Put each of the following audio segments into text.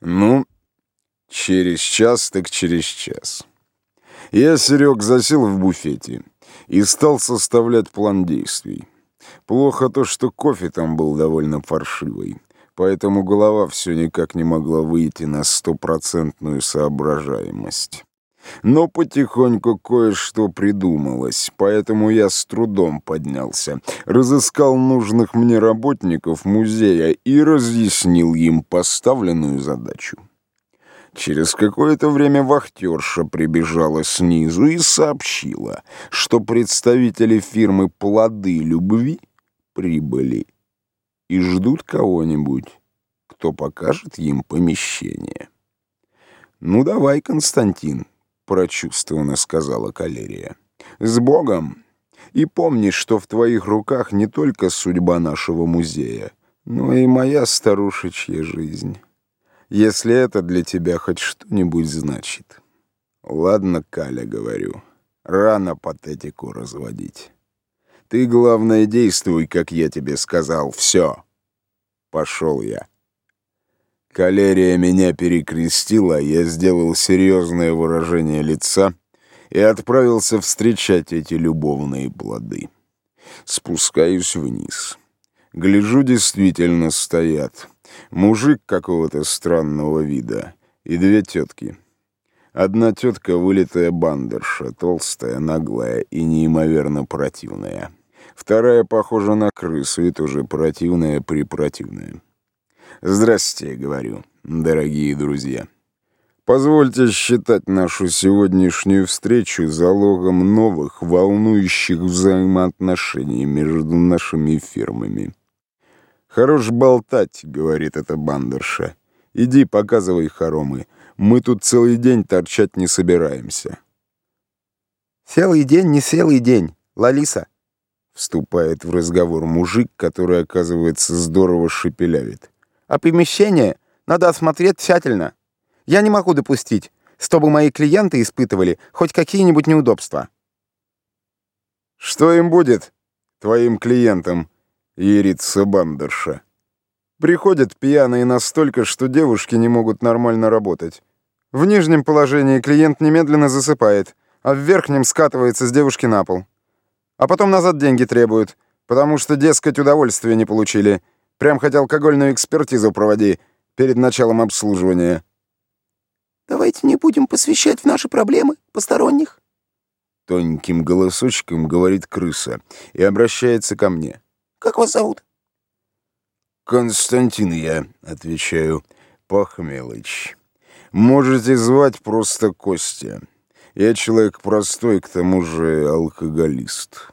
Ну, через час так через час. Я, Серег, засел в буфете и стал составлять план действий. Плохо то, что кофе там был довольно паршивый, поэтому голова все никак не могла выйти на стопроцентную соображаемость. Но потихоньку кое-что придумалось, поэтому я с трудом поднялся, разыскал нужных мне работников музея и разъяснил им поставленную задачу. Через какое-то время вахтерша прибежала снизу и сообщила, что представители фирмы «Плоды любви» прибыли и ждут кого-нибудь, кто покажет им помещение. «Ну давай, Константин», прочувствованно сказала Калерия. «С Богом! И помни, что в твоих руках не только судьба нашего музея, но и моя старушечья жизнь. Если это для тебя хоть что-нибудь значит. Ладно, Каля, говорю, рано патетику разводить. Ты, главное, действуй, как я тебе сказал. Все. Пошел я». Калерия меня перекрестила, я сделал серьезное выражение лица и отправился встречать эти любовные плоды. Спускаюсь вниз. Гляжу, действительно стоят. Мужик какого-то странного вида и две тетки. Одна тетка вылитая бандерша, толстая, наглая и неимоверно противная. Вторая похожа на крысу и тоже противная-препротивная. Здрасте, говорю, дорогие друзья. Позвольте считать нашу сегодняшнюю встречу залогом новых, волнующих взаимоотношений между нашими фирмами. «Хорош болтать», — говорит эта бандерша. «Иди, показывай хоромы. Мы тут целый день торчать не собираемся». «Целый день, не целый день, Лалиса», — вступает в разговор мужик, который, оказывается, здорово шепелявит а помещение надо осмотреть тщательно. Я не могу допустить, чтобы мои клиенты испытывали хоть какие-нибудь неудобства. Что им будет, твоим клиентам, ерится бандерша? Приходят пьяные настолько, что девушки не могут нормально работать. В нижнем положении клиент немедленно засыпает, а в верхнем скатывается с девушки на пол. А потом назад деньги требуют, потому что, дескать, удовольствия не получили — Прям хоть алкогольную экспертизу проводи перед началом обслуживания. Давайте не будем посвящать в наши проблемы посторонних. Тоненьким голосочком говорит крыса и обращается ко мне. Как вас зовут? Константин я, отвечаю, Пахмелыч. Можете звать просто Костя. Я человек простой, к тому же алкоголист.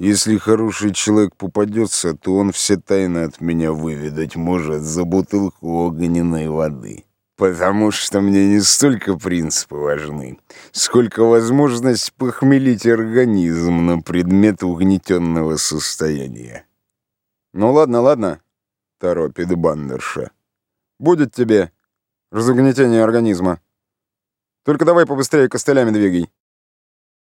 Если хороший человек попадется, то он все тайны от меня выведать может за бутылку огненной воды. Потому что мне не столько принципы важны, сколько возможность похмелить организм на предмет угнетенного состояния. «Ну ладно, ладно», — торопит бандерша. «Будет тебе разугнетение организма. Только давай побыстрее костылями двигай».